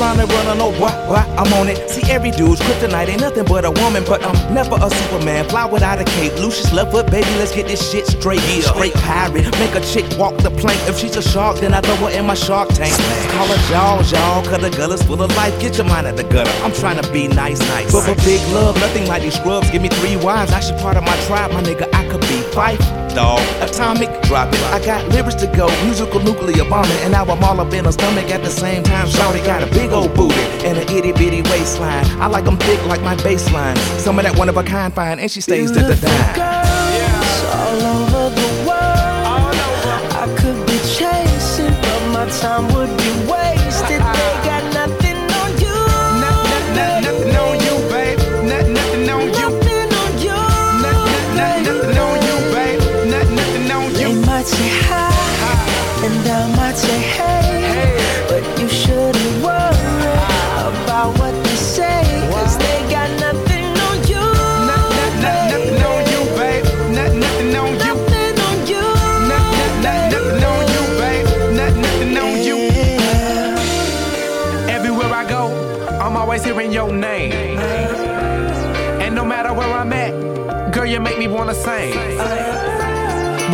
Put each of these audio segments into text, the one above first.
around I know why, why I'm on it. See, every dude's kryptonite ain't nothing but a woman, but I'm never a superman. Fly without a cape, Lucius left foot, baby, let's get this shit straight. Straight pirate, make a chick walk the plank. If she's a shark, then I throw her in my shark tank. Call her Jaws, y'all, cause the gullet's full of life. Get your mind out the gutter. I'm trying to be nice, nice. But for big love, nothing like these scrubs. Give me three wives, I should part of my tribe, my nigga. I could be five. Dog, atomic, drop it. I got lyrics to go, musical nuclear bombing, and now I'm all up in her stomach at the same time. Shawty got a big old booty and an itty bitty waistline. I like them thick like my baseline. Some of that one of a kind fine, and she stays to the Beautiful dime. girls all over the world. I could be chasing, but my time would be might say hi, and I might say hey, but you shouldn't worry about what they say, cause they got nothing on you. Not, not, not, nothing on you, babe. Nothing on you. Nothing on you. Not, not, not, nothing on you, babe. Nothing on you. Everywhere I go, I'm always hearing your name. And no matter where I'm at, girl, you make me wanna sing.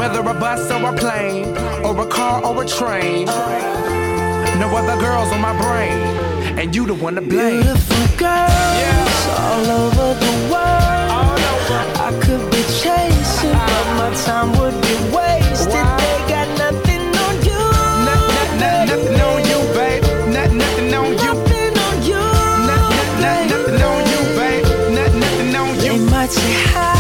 Whether a bus or a plane, or a car or a train, no other girls on my brain, and you the one to blame. Beautiful girls Yeah. all over the world. Over. I could be chasing, but my time would be wasted. Why? They got nothing on you. Not, not, not, nothing on you, babe. Not, nothing on you. Nothing on you. Not, not, not, nothing on you, babe. Not, nothing on They you. might say hi,